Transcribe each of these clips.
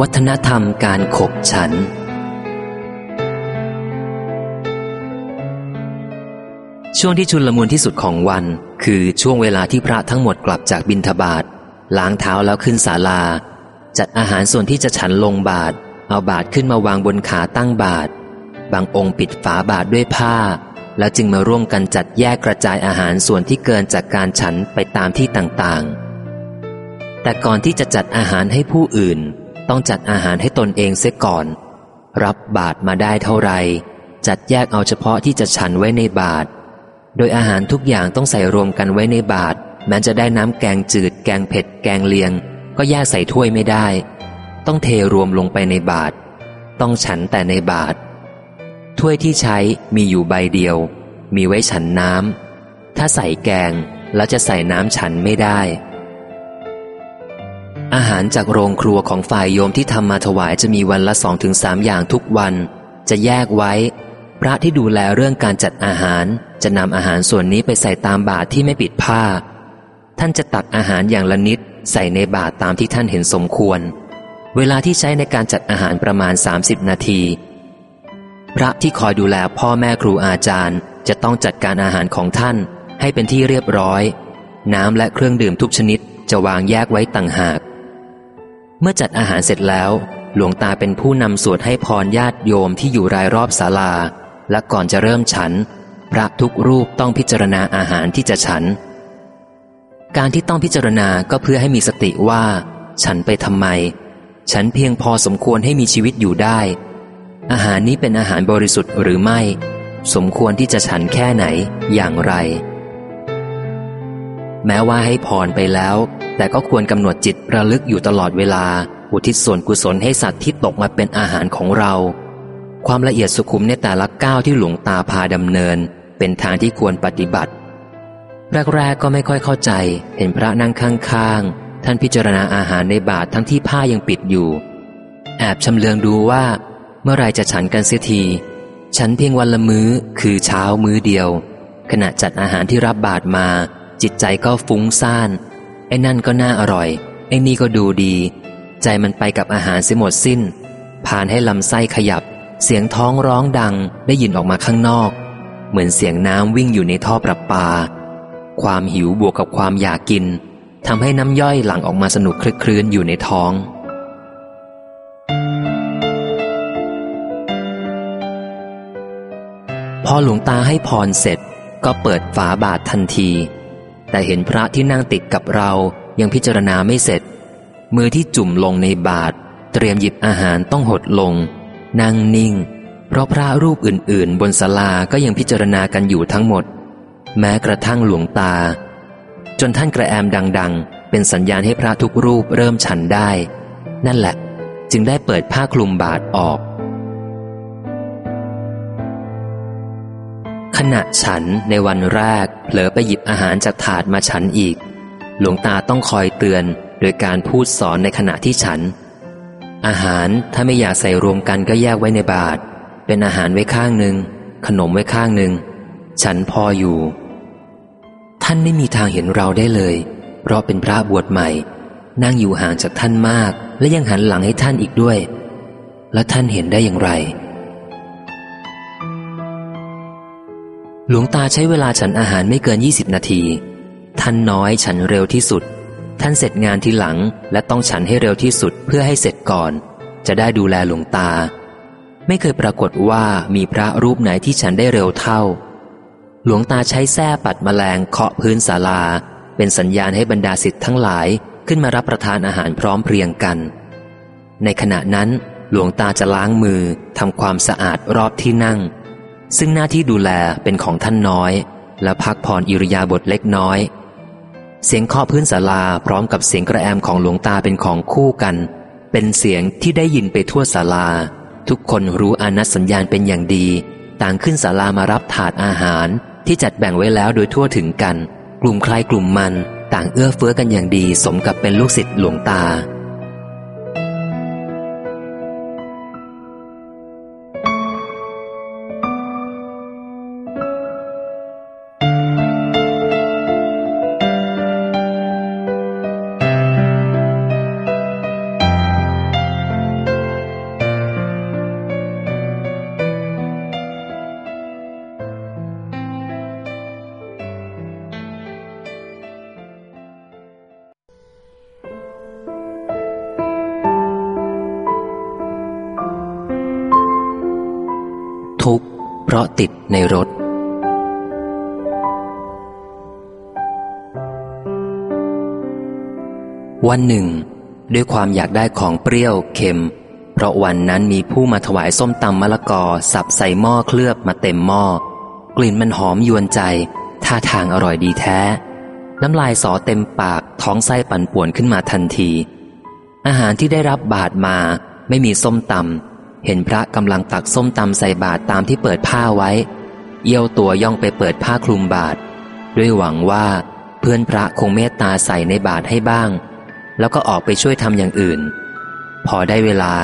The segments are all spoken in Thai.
วัฒนธรรมการขบฉัน ช่วงที่ชุนละมุนที่สุดของวัน คือช่วงเวลาที่พระทั้งหมดกลับจากบินทบาทล้างเท้าแล้วขึ้นศาลา จัดอาหารส่วนที่จะฉันลงบาท เอาบาทขึ้นมาวางบนขาตั้งบาท บางองค์ปิดฝาบาทด้วยผ้า แล้วจึงมาร่วมกันจัดแยกกระจายอาหารส่วนที่เกินจากการฉันไปตามที่ต่างๆ แต่ก่อนที่จะจัดอาหารให้ผู้อื่น ต้องจัดอาหารให้ตนเองเสียก่อน รับบาทมาได้เท่าไร จัดแยกเอาเฉพาะที่จะฉันไว้ในบาทโดยอาหารทุกอย่างต้องใส่รวมกันไว้ในบาทแม้จะได้น้ำแกงจืด แกงเผ็ด แกงเลียง ก็แยกใส่ถ้วยไม่ได้ ต้องเทรวมลงไปในบาทต้องฉันแต่ในบาทถ้วยที่ใช้มีอยู่ใบเดียว มีไว้ฉันน้ำถ้าใส่แกงแล้วจะใส่น้ำฉันไม่ได้ อาหารจากโรงครัวของฝ่ายโยมที่ทำมาถวายจะมีวันละสองถึงสามอย่างทุกวัน จะแยกไว้ พระที่ดูแลเรื่องการจัดอาหาร จะนำอาหารส่วนนี้ไปใส่ตามบาทที่ไม่ปิดผ้า ท่านจะตักอาหารอย่างละนิด ใส่ในบาตรตามที่ท่านเห็นสมควร เวลาที่ใช้ในการจัดอาหารประมาณ 30 นาที พระที่คอยดูแลพ่อแม่ครูอาจารย์ จะต้องจัดการอาหารของท่านให้เป็นที่เรียบร้อย น้ำและเครื่องดื่มทุกชนิดจะวางแยกไว้ต่างหาก มื่อจัดอาหารเสร็จแล้ว หลวงตาเป็นผู้นำสวดให้พรญาติโยมที่อยู่รายรอบศาลา และก่อนจะเริ่มฉัน พระทุกรูปต้องพิจารณาอาหารที่จะฉัน การที่ต้องพิจารณาก็เพื่อให้มีสติว่า ฉันไปทำไม ฉันเพียงพอสมควรให้มีชีวิตอยู่ได้ อาหารนี้เป็นอาหารบริสุทธิ์หรือไม่ สมควรที่จะฉันแค่ไหนอย่างไร แม้ว่าให้พรไปแล้ว แต่ก็ควรกำหนดจิตระลึกอยู่ตลอดเวลา อุทิศส่วนกุศลให้สัตว์ที่ตกมาเป็นอาหารของเรา ความละเอียดสุขุมในแต่ละก้าวที่หลวงตาพาดำเนิน เป็นทางที่ควรปฏิบัติ แรกๆก็ไม่ค่อยเข้าใจ เห็นพระนั่งข้างๆ ท่านพิจารณาอาหารในบาททั้งที่ผ้ายังปิดอยู่ แอบชำเลืองดูว่า เมื่อไรจะฉันกันเสียทีฉันเพียงวันละมื้อ คือเช้ามื้อเดียว ขณะจัดอาหารที่รับบาทมา จิตใจก็ฟุ้งซ่าน อ้นั่นก็น่าอร่อย ไอ้นี่ก็ดูดี ใจมันไปกับอาหารเสียหมดสิ้น ผ่านให้ลำไส้ขยับ เสียงท้องร้องดังได้ยินออกมาข้างนอก เหมือนเสียงน้ำวิ่งอยู่ในท่อประปา ความหิวบวกกับความอยากกินทำให้น้ำย่อยหลั่งออกมาสนุกคลึกคลื้นอยู่ในท้อง พอหลวงตาให้พรเสร็จก็เปิดฝาบาททันที แต่เห็นพระที่นั่งติดกับเรายังพิจารณาไม่เสร็จ มือที่จุ่มลงในบาทเตรียมหยิบอาหารต้องหดลง นั่งนิ่ง เพราะพระรูปอื่นๆ บนศาลาก็ยังพิจารณากันอยู่ทั้งหมด แม้กระทั่งหลวงตา จนท่านกระแอมดัง ๆ เป็นสัญญาณให้พระทุกรูปเริ่มฉันได้ นั่นแหละ จึงได้เปิดผ้าคลุมบาทออก ณะฉันในวันแรกเผลอไปหยิบอาหารจากถาดมาฉันอีก หลวงตาต้องคอยเตือนโดยการพูดสอนในขณะที่ฉัน อาหารถ้าไม่อยากใส่รวมกันก็แยกไว้ในบาท เป็นอาหารไว้ข้างหนึ่งขนมไว้ข้างหนึ่งฉันพออยู่ ท่านไม่มีทางเห็นเราได้เลย เพราะเป็นพระบวชใหม่ นั่งอยู่ห่างจากท่านมาก และยังหันหลังให้ท่านอีกด้วย และท่านเห็นได้อย่างไร หลวงตาใช้เวลาฉันอาหารไม่เกิน 20 นาที ท่านน้อยฉันเร็วที่สุด ท่านเสร็จงานทีหลัง และต้องฉันให้เร็วที่สุดเพื่อให้เสร็จก่อน จะได้ดูแลหลวงตา ไม่เคยปรากฏว่ามีพระรูปไหนที่ฉันได้เร็วเท่า หลวงตาใช้แส้ปัดมแมลงเคาะพื้นศาลา เป็นสัญญาณให้บรรดาสิทธิ์ทั้งหลายขึ้นมารับประทานอาหารพร้อมเพรียงกัน ในขณะนั้น หลวงตาจะล้างมือทำความสะอาดรอบที่นั่ง ซึ่งหน้าที่ดูแลเป็นของท่านน้อย และพักผ่อนอิริยาบถเล็กน้อย เสียงเคาะพื้นศาลาพร้อมกับเสียงกระแอมของหลวงตาเป็นของคู่กัน เป็นเสียงที่ได้ยินไปทั่วศาลา ทุกคนรู้อนัตสัญญาณเป็นอย่างดี ต่างขึ้นศาลามารับถาดอาหารที่จัดแบ่งไว้แล้วโดยทั่วถึงกัน กลุ่มใครกลุ่มมัน ต่างเอื้อเฟื้อกันอย่างดีสมกับเป็นลูกศิษย์หลวงตา วันหนึ่ง ด้วยความอยากได้ของเปรี้ยวเค็ม เพราะวันนั้นมีผู้มาถวายส้มตำมะละกอสับใส่หม้อเคลือบมาเต็มหม้อ กลิ่นมันหอมยวนใจ ท่าทางอร่อยดีแท้ น้ำลายสอเต็มปากท้องไส้ปั่นป่วนขึ้นมาทันที อาหารที่ได้รับบาทมาไม่มีส้มตำเห็นพระกำลังตักส้มตำใส่บาตรตามที่เปิดผ้าไว้เอี้ยวตัวย่องไปเปิดผ้าคลุมบาตรด้วยหวังว่า เพื่อนพระคงเมตตาใส่ในบาตรให้บ้าง แล้วก็ออกไปช่วยทำอย่างอื่น พอได้เวลา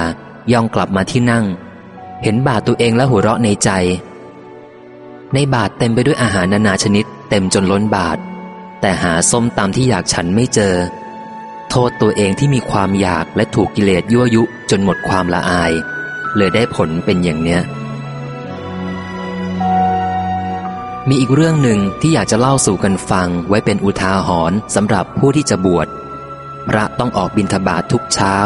ย่องกลับมาที่นั่ง เห็นบาตรตัวเองแล้วหัวเราะในใจ ในบาตรเต็มไปด้วยอาหารนานาชนิด เต็มจนล้นบาตรแต่หาส้มตำที่อยากฉันไม่เจอ โทษตัวเองที่มีความอยากและถูกกิเลสยั่วยุจนหมดความละอาย เลยได้ผลเป็นอย่างเนี้ยมีอีกเรื่องหนึ่งที่อยากจะเล่าสู่กันฟังไว้เป็นอุทาหรณ์สำหรับผู้ที่จะบวช พระต้องออกบิณฑบาตททุกเช้า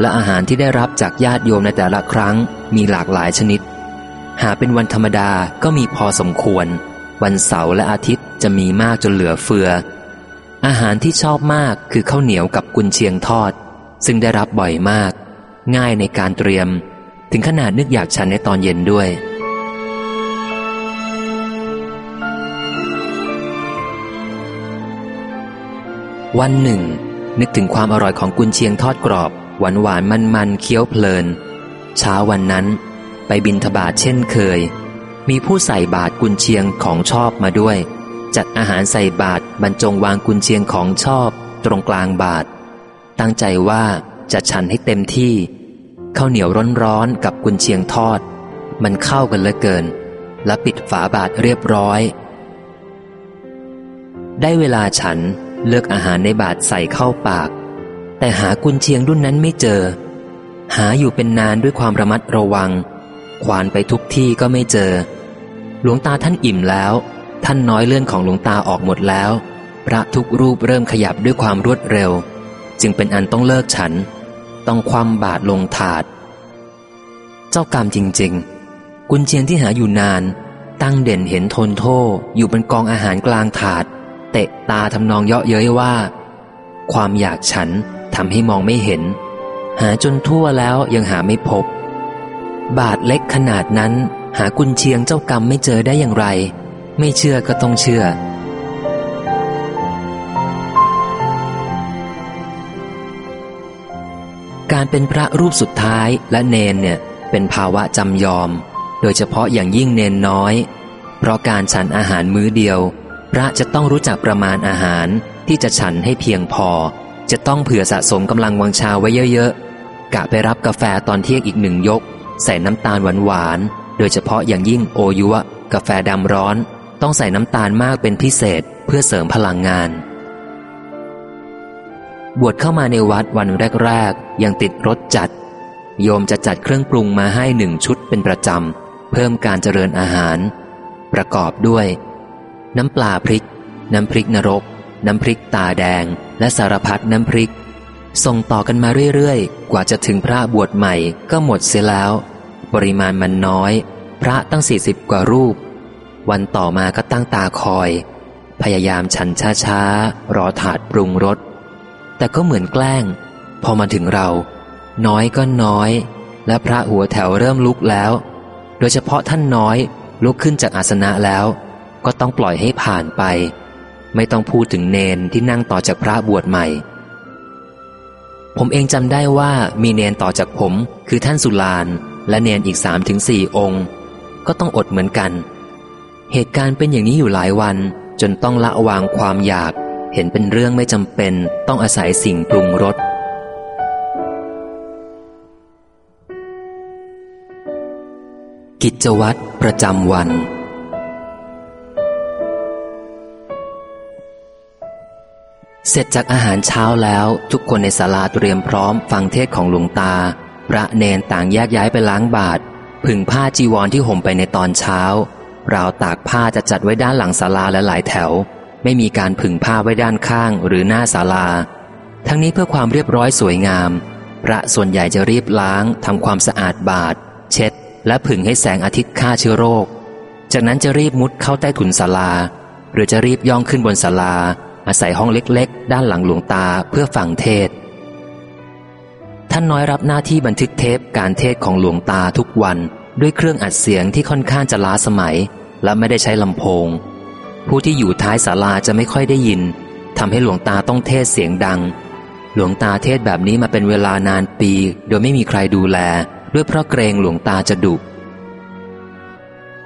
และอาหารที่ได้รับจากญาติโยมในแต่ละครั้งมีหลากหลายชนิด หาเป็นวันธรรมดาก็มีพอสมควร วันเสาร์และอาทิตย์จะมีมากจนเหลือเฟือ อาหารที่ชอบมากคือข้าวเหนียวกับกุนเชียงทอด ซึ่งได้รับบ่อยมาก ง่ายในการเตรียม ถึงขนาดนึกอยากฉันในตอนเย็นด้วยวันหนึ่ง นึกถึงความอร่อยของกุนเชียงทอดกรอบ หวานหวานมันมันเคี้ยวเพลิน เช้าวันนั้น ไปบินทบาทเช่นเคย มีผู้ใส่บาทกุนเชียงของชอบมาด้วย จัดอาหารใส่บาทบรรจงวางกุนเชียงของชอบ ตรงกลางบาท ตั้งใจว่าจะฉันให้เต็มที่ข้าวเหนียวร้อนๆกับกุนเชียงทอด มันเข้ากันเหลือเกิน และปิดฝาบาทเรียบร้อย ได้เวลาฉัน เลือกอาหารในบาทใส่เข้าปาก แต่หากุนเชียงรุ่นนั้นไม่เจอ หาอยู่เป็นนานด้วยความระมัดระวัง ควานไปทุกที่ก็ไม่เจอ หลวงตาท่านอิ่มแล้ว ท่านน้อยเลื่อนของหลวงตาออกหมดแล้ว พระทุกรูปเริ่มขยับด้วยความรวดเร็ว จึงเป็นอันต้องเลิกฉัน ต้องคว่ำบาทลงถาด เจ้ากรรมจริง ๆ กุนเชียงที่หาอยู่นาน ตั้งเด่นเห็นทนโทษอยู่บนกองอาหารกลางถาด ตะตาทำนองเยาะเย้ยว่า ความอยากฉันทำให้มองไม่เห็น หาจนทั่วแล้วยังหาไม่พบ บาทเล็กขนาดนั้น หากุนเชียงเจ้ากรรมไม่เจอได้อย่างไร ไม่เชื่อก็ต้องเชื่อ การเป็นพระรูปสุดท้ายและเนนเนี่ยเป็นภาวะจำยอม โดยเฉพาะอย่างยิ่งเนนน้อย เพราะการฉันอาหารมื้อเดียว พระจะต้องรู้จักประมาณอาหารที่จะฉันให้เพียงพอ จะต้องเผื่อสะสมกำลังวังชาไว้เยอะๆ กะไปรับกาแฟตอนเที่ยงอีกหนึ่งยก ใส่น้ำตาลหวานๆ โดยเฉพาะอย่างยิ่งโอยุวะกาแฟดำร้อน ต้องใส่น้ำตาลมากเป็นพิเศษเพื่อเสริมพลังงาน บวชเข้ามาในวัดวันแรกๆ ยังติดรถจัด โยมจะจัดเครื่องปรุงมาให้หนึ่งชุดเป็นประจำเพิ่มการเจริญอาหาร ประกอบด้วย น้ำปลาพริก น้ำพริกนรก น้ำพริกตาแดง และสารพัดน้ำพริก ส่งต่อกันมาเรื่อยๆ กว่าจะถึงพระบวชใหม่ก็หมดเสียแล้ว ปริมาณมันน้อย พระตั้งสี่สิบกว่ารูป วันต่อมาก็ตั้งตาคอย พยายามฉันช้าๆ รอถาดปรุงรสแต่ก็เหมือนแกล้ง พอมาถึงเรา น้อยก็น้อย และพระหัวแถวเริ่มลุกแล้ว โดยเฉพาะท่านน้อยลุกขึ้นจากอาสนะแล้ว ก็ต้องปล่อยให้ผ่านไป ไม่ต้องพูดถึงเนนที่นั่งต่อจากพระบวชใหม่ ผมเองจำได้ว่ามีเนนต่อจากผม คือท่านสุลานและเนนอีกสามถึงสี่องค์ ก็ต้องอดเหมือนกัน เหตุการณ์เป็นอย่างนี้อยู่หลายวันจนต้องละวางความอยาก เห็นเป็นเรื่องไม่จำเป็น ต้องอาศัยสิ่งปรุงรสกิจวัตรประจำวัน เสร็จจากอาหารเช้าแล้วทุกคนในศาลาเตรียมพร้อมฟังเทศของหลวงตา พระเนนต่างแยกย้ายไปล้างบาทผึ่งผ้าจีวรที่ห่มไปในตอนเช้า ราวตากผ้าจะจัดไว้ด้านหลังศาลาและหลายแถว ไม่มีการผึ่งผ้าไว้ด้านข้างหรือหน้าศาลา ทั้งนี้เพื่อความเรียบร้อยสวยงาม พระส่วนใหญ่จะรีบล้างทำความสะอาดบาทเช็ด และผึ่งให้แสงอาทิตย์ฆ่าเชื้อโรค จากนั้นจะรีบมุดเข้าใต้ถุนศาลา หรือจะรีบย่องขึ้นบนศาลา อาศัยห้องเล็กๆ ด้านหลังหลวงตาเพื่อฟังเทศ ท่านน้อยรับหน้าที่บันทึกเทปการเทศของหลวงตาทุกวันด้วยเครื่องอัดเสียงที่ค่อนข้างจะล้าสมัย และไม่ได้ใช้ลำโพง ผู้ที่อยู่ท้ายศาลาจะไม่ค่อยได้ยินทำให้หลวงตาต้องเทศเสียงดัง หลวงตาเทศแบบนี้มาเป็นเวลานานปี โดยไม่มีใครดูแล ด้วยเพราะเกรงหลวงตาจะดุ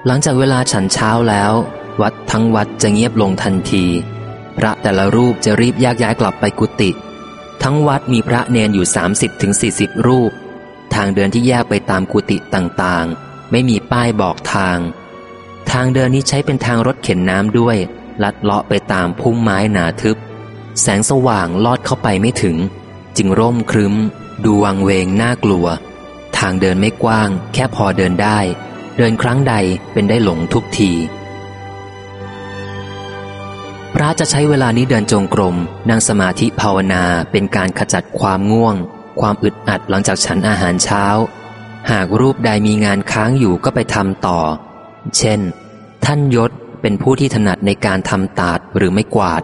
หลังจากเวลาฉันเช้าแล้ว วัดทั้งวัดจะเงียบลงทันที พระแต่ละรูปจะรีบแยกย้ายกลับไปกุฏิทั้งวัดมีพระเนนอยู่ 30-40ถึงรูป ทางเดินที่แยกไปตามกุฏิต่างๆ ไม่มีป้ายบอกทาง ทางเดินนี้ใช้เป็นทางรถเข็นน้ำด้วย ลัดเลาะไปตามพุ่มไม้หนาทึบ แสงสว่างลอดเข้าไปไม่ถึง จึงร่มครึ้ม ดูวังเวงน่ากลัว ทางเดินไม่กว้าง แค่พอเดินได้ เดินครั้งใดเป็นได้หลงทุกที ระจะใช้เวลานี้เดินจงกรม นั่งสมาธิภาวนาเป็นการขจัดความง่วง ความอึดอัดหลังจากฉันอาหารเช้า หากรูปใดมีงานค้างอยู่ก็ไปทำต่อ เช่น ท่านยศเป็นผู้ที่ถนัดในการทำตาดหรือไม่กวาด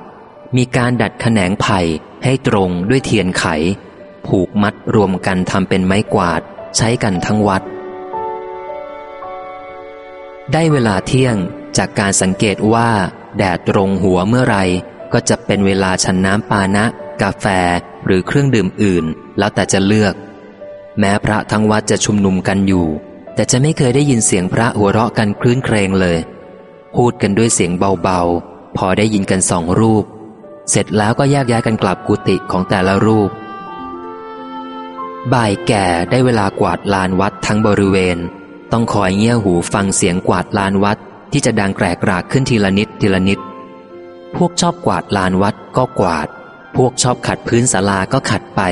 มีการดัดแขนงไผ่ให้ตรงด้วยเทียนไข ผูกมัดรวมกันทำเป็นไม้กวาด ใช้กันทั้งวัด ได้เวลาเที่ยงจากการสังเกตว่า แดดตรงหัวเมื่อไรก็จะเป็นเวลาฉันน้ำปานะ กาแฟหรือเครื่องดื่มอื่น แล้วแต่จะเลือก แม้พระทั้งวัดจะชุมนุมกันอยู่ แต่จะไม่เคยได้ยินเสียงพระหัวเราะกันคลื้นเครงเลย พูดกันด้วยเสียงเบาๆ พอได้ยินกันสองรูป เสร็จแล้วก็แยกย้ายกันกลับกุฏิของแต่ละรูป บ่ายแก่ได้เวลากวาดลานวัดทั้งบริเวณ ต้องคอยเงี่ยหูฟังเสียงกวาดลานวัด ที่จะดังแกรกรากขึ้นทีละนิดทีละนิด พวกชอบกวาดลานวัดก็กวาด พวกชอบขัดพื้นศาลาก็ขัดไป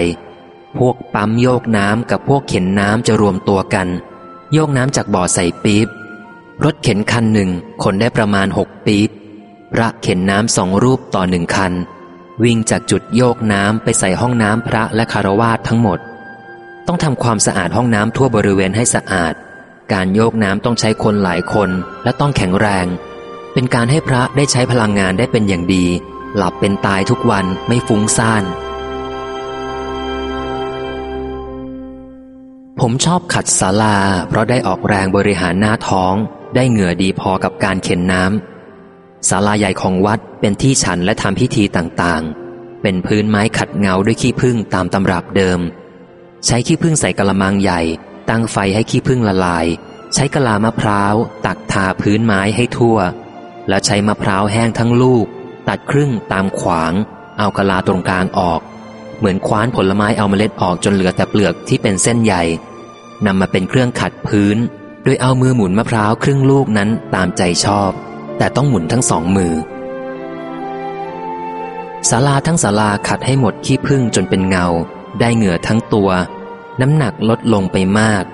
พวกปั๊มโยกน้ำกับพวกเข็นน้ำจะรวมตัวกัน โยกน้ำจากบ่อใส่ปี๊บรถเข็นคันหนึ่งขนได้ประมาณหกปี๊บพระเข็นน้ำสองรูปต่อหนึ่งคัน วิ่งจากจุดโยกน้ำไปใส่ห้องน้ำพระและคารวาสทั้งหมด ต้องทำความสะอาดห้องน้ำทั่วบริเวณให้สะอาด การโยกน้ำต้องใช้คนหลายคนและต้องแข็งแรง เป็นการให้พระได้ใช้พลังงานได้เป็นอย่างดี หลับเป็นตายทุกวันไม่ฟุ้งซ่าน ผมชอบขัดศาลา เพราะได้ออกแรงบริหารหน้าท้อง ได้เหงื่อดีพอกับการเข็นน้ำศาลาใหญ่ของวัดเป็นที่ฉันและทำพิธีต่างๆ เป็นพื้นไม้ขัดเงาด้วยขี้ผึ้งตามตำรับเดิม ใช้ขี้ผึ้งใส่กระมังใหญ่ ตั้งไฟให้ขี้ผึ้งละลาย ใช้กะลามะพร้าว ตักทาพื้นไม้ให้ทั่ว แล้วใช้มะพร้าวแห้งทั้งลูก ตัดครึ่งตามขวาง เอากะลาตรงกลางออก เหมือนคว้านผลไม้เอาเมล็ดออกจนเหลือแต่เปลือกที่เป็นเส้นใหญ่นำมาเป็นเครื่องขัดพื้น โดยเอามือหมุนมะพร้าวครึ่งลูกนั้นตามใจชอบ แต่ต้องหมุนทั้งสองมือศาลาทั้งศาลาขัดให้หมดขี้ผึ้งจนเป็นเงา ได้เหงื่อทั้งตัว น้ำหนักลดลงไปมาก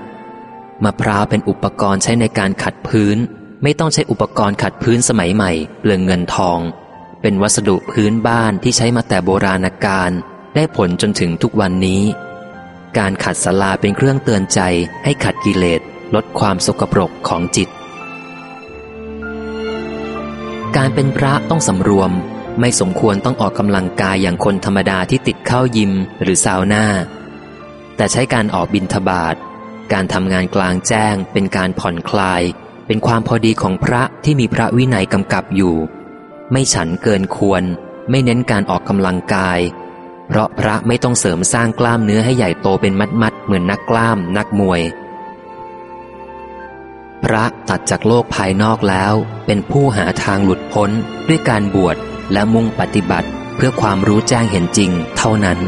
มะพร้าวเป็นอุปกรณ์ใช้ในการขัดพื้น ไม่ต้องใช้อุปกรณ์ขัดพื้นสมัยใหม่ เปลืองเงินทอง เป็นวัสดุพื้นบ้านที่ใช้มาแต่โบราณกาลได้ผลจนถึงทุกวันนี้ การขัดศาลาเป็นเครื่องเตือนใจให้ขัดกิเลสลดความสกปรกของจิต การเป็นพระต้องสำรวม ไม่สมควรต้องออกกำลังกายอย่างคนธรรมดาที่ติดเข้ายิมหรือซาวน่า แต่ใช้การออกบินทบาทการทำงานกลางแจ้งเป็นการผ่อนคลาย เป็นความพอดีของพระที่มีพระวินัยกำกับอยู่ ไม่ฉันเกินควร ไม่เน้นการออกกำลังกาย เพราะพระไม่ต้องเสริมสร้างกล้ามเนื้อให้ใหญ่โตเป็นมัดๆเหมือนนักกล้ามนักมวย พระตัดจากโลกภายนอกแล้ว เป็นผู้หาทางหลุดพ้นด้วยการบวชและมุ่งปฏิบัติเพื่อความรู้แจ้งเห็นจริงเท่านั้น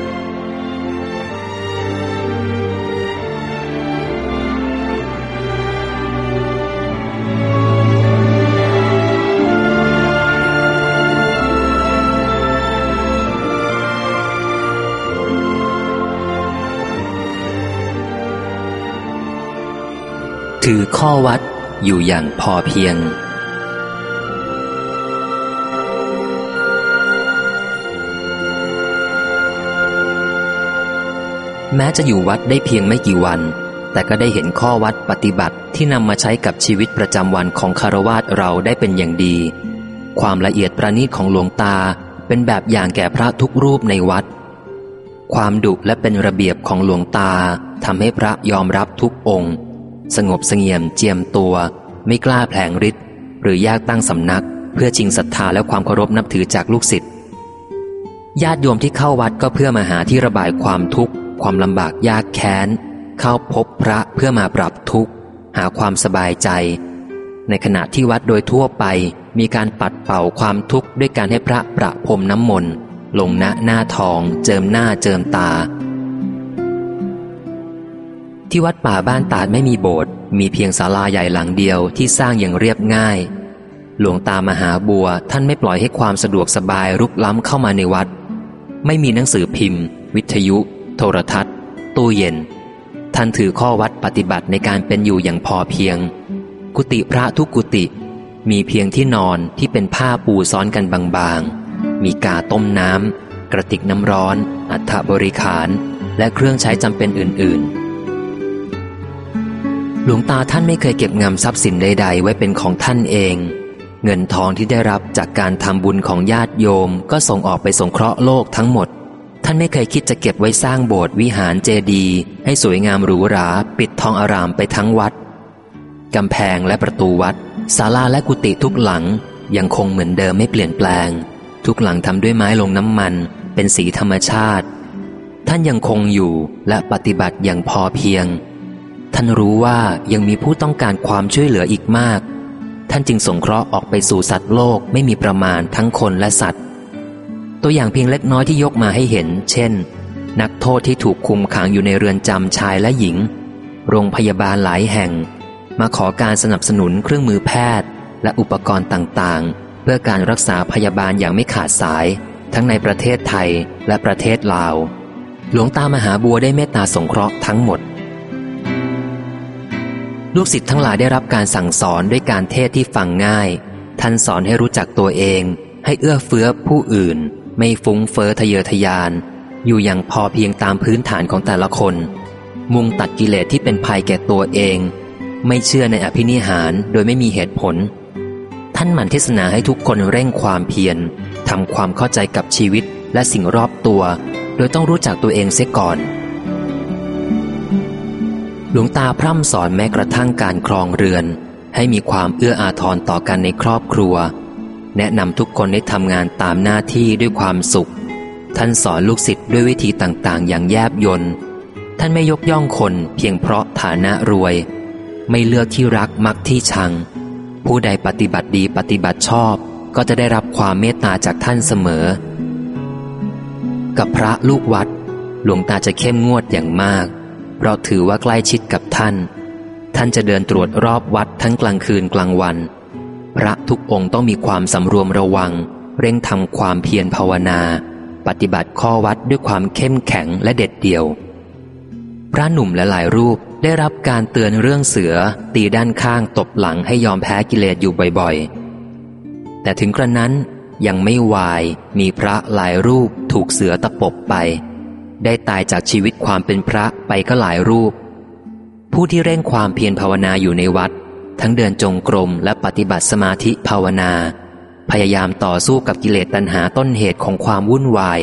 ข้อวัดอยู่อย่างพอเพียง แม้จะอยู่วัดได้เพียงไม่กี่วัน แต่ก็ได้เห็นข้อวัดปฏิบัติที่นำมาใช้กับชีวิตประจำวันของคารวาสเราได้เป็นอย่างดี ความละเอียดประณีตของหลวงตาเป็นแบบอย่างแก่พระทุกรูปในวัด ความดุและเป็นระเบียบของหลวงตาทำให้พระยอมรับทุกองค์ สงบเสงี่ยมเจียมตัว ไม่กล้าแผลงฤทธิ์หรือแยกตั้งสำนัก เพื่อชิงศรัทธาและความเคารพนับถือจากลูกศิษย์ญาติโยมที่เข้าวัดก็เพื่อมาหาที่ระบายความทุกข์ ความลำบากยากแค้น เข้าพบพระเพื่อมาปรับทุกข์ หาความสบายใจ ในขณะที่วัดโดยทั่วไปมีการปัดเป่าความทุกข์ด้วยการให้พระประพรมน้ำมนต์ลงณหน้าทอง เจิมหน้าเจิมตา ที่วัดป่าบ้านตาดไม่มีโบสถ์มีเพียงศาลาใหญ่หลังเดียวที่สร้างอย่างเรียบง่าย หลวงตามหาบัวท่านไม่ปล่อยให้ความสะดวกสบายรุกล้ำเข้ามาในวัด ไม่มีหนังสือพิมพ์ วิทยุ โทรทัศน์ ตู้เย็น ท่านถือข้อวัดปฏิบัติในการเป็นอยู่อย่างพอเพียง กุฏิพระทุกกุฏิมีเพียงที่นอนที่เป็นผ้าปูซ้อนกันบางๆ มีกาต้มน้ำกระติกน้ำร้อน อัฐบริขาร และเครื่องใช้จำเป็นอื่นๆ หลวงตาท่านไม่เคยเก็บงำทรัพย์สินใด ๆ ไว้เป็นของท่านเอง เงินทองที่ได้รับจากการทำบุญของญาติโยม ก็ส่งออกไปสงเคราะห์โลกทั้งหมด ท่านไม่เคยคิดจะเก็บไว้สร้างโบสถ์วิหารเจดีย์ให้สวยงามหรูหรา ปิดทองอารามไปทั้งวัดกำแพงและประตูวัดศาลาและกุฏิทุกหลัง ยังคงเหมือนเดิมไม่เปลี่ยนแปลง ทุกหลังทำด้วยไม้ลงน้ำมัน เป็นสีธรรมชาติ ท่านยังคงอยู่และปฏิบัติอย่างพอเพียง ท่านรู้ว่ายังมีผู้ต้องการความช่วยเหลืออีกมาก ท่านจึงสงเคราะห์ออกไปสู่สัตว์โลกไม่มีประมาณทั้งคนและสัตว์ ตัวอย่างเพียงเล็กน้อยที่ยกมาให้เห็น เช่น นักโทษที่ถูกคุมขังอยู่ในเรือนจำชายและหญิง โรงพยาบาลหลายแห่ง มาขอการสนับสนุนเครื่องมือแพทย์ และอุปกรณ์ต่างๆ เพื่อการรักษาพยาบาลอย่างไม่ขาดสาย ทั้งในประเทศไทยและประเทศลาว หลวงตามหาบัวได้เมตตาสงเคราะห์ทั้งหมด ลูกศิษย์ทั้งหลายได้รับการสั่งสอนด้วยการเทศที่ฟังง่าย ท่านสอนให้รู้จักตัวเอง ให้เอื้อเฟื้อผู้อื่น ไม่ฟุ้งเฟ้อทะเยอทะยาน อยู่อย่างพอเพียงตามพื้นฐานของแต่ละคน มุ่งตัดกิเลสที่เป็นภัยแก่ตัวเอง ไม่เชื่อในอภินิหารโดยไม่มีเหตุผล ท่านหมั่นเทศนาให้ทุกคนเร่งความเพียรทำความเข้าใจกับชีวิตและสิ่งรอบตัว โดยต้องรู้จักตัวเองเสียก่อน หลวงตาพร่ำสอนแม้กระทั่งการครองเรือน ให้มีความเอื้ออาทรต่อกันในครอบครัว แนะนำทุกคนให้ทำงานตามหน้าที่ด้วยความสุข ท่านสอนลูกศิษย์ด้วยวิธีต่างๆ อย่างแยบยนท่านไม่ยกย่องคนเพียงเพราะฐานะรวย ไม่เลือกที่รักมักที่ชัง ผู้ใดปฏิบัติดีปฏิบัติชอบ ก็จะได้รับความเมตตาจากท่านเสมอ กับพระลูกวัด หลวงตาจะเข้มงวดอย่างมาก เพราะถือว่าใกล้ชิดกับท่าน ท่านจะเดินตรวจรอบวัดทั้งกลางคืนกลางวัน พระทุกองค์ต้องมีความสำรวมระวัง เร่งทำความเพียรภาวนา ปฏิบัติข้อวัดด้วยความเข้มแข็งและเด็ดเดี่ยว พระหนุ่มและหลายรูปได้รับการเตือนเรื่องเสือ ตีด้านข้างตบหลังให้ยอมแพ้กิเลสอยู่บ่อยๆ แต่ถึงกระนั้นยังไม่วายมีพระหลายรูปถูกเสือตะปบไป ได้ตายจากชีวิตความเป็นพระไปก็หลายรูป ผู้ที่เร่งความเพียรภาวนาอยู่ในวัด ทั้งเดินจงกรมและปฏิบัติสมาธิภาวนา พยายามต่อสู้กับกิเลสตัณหาต้นเหตุของความวุ่นวาย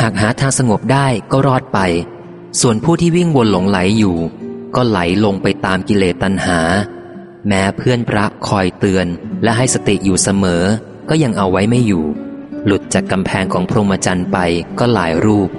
หากหาทางสงบได้ก็รอดไป ส่วนผู้ที่วิ่งวนหลงไหลอยู่ ก็ไหลลงไปตามกิเลสตัณหา แม้เพื่อนพระคอยเตือนและให้สติอยู่เสมอ ก็ยังเอาไว้ไม่อยู่ หลุดจากกำแพงของพรหมจรรย์ไปก็หลายรูป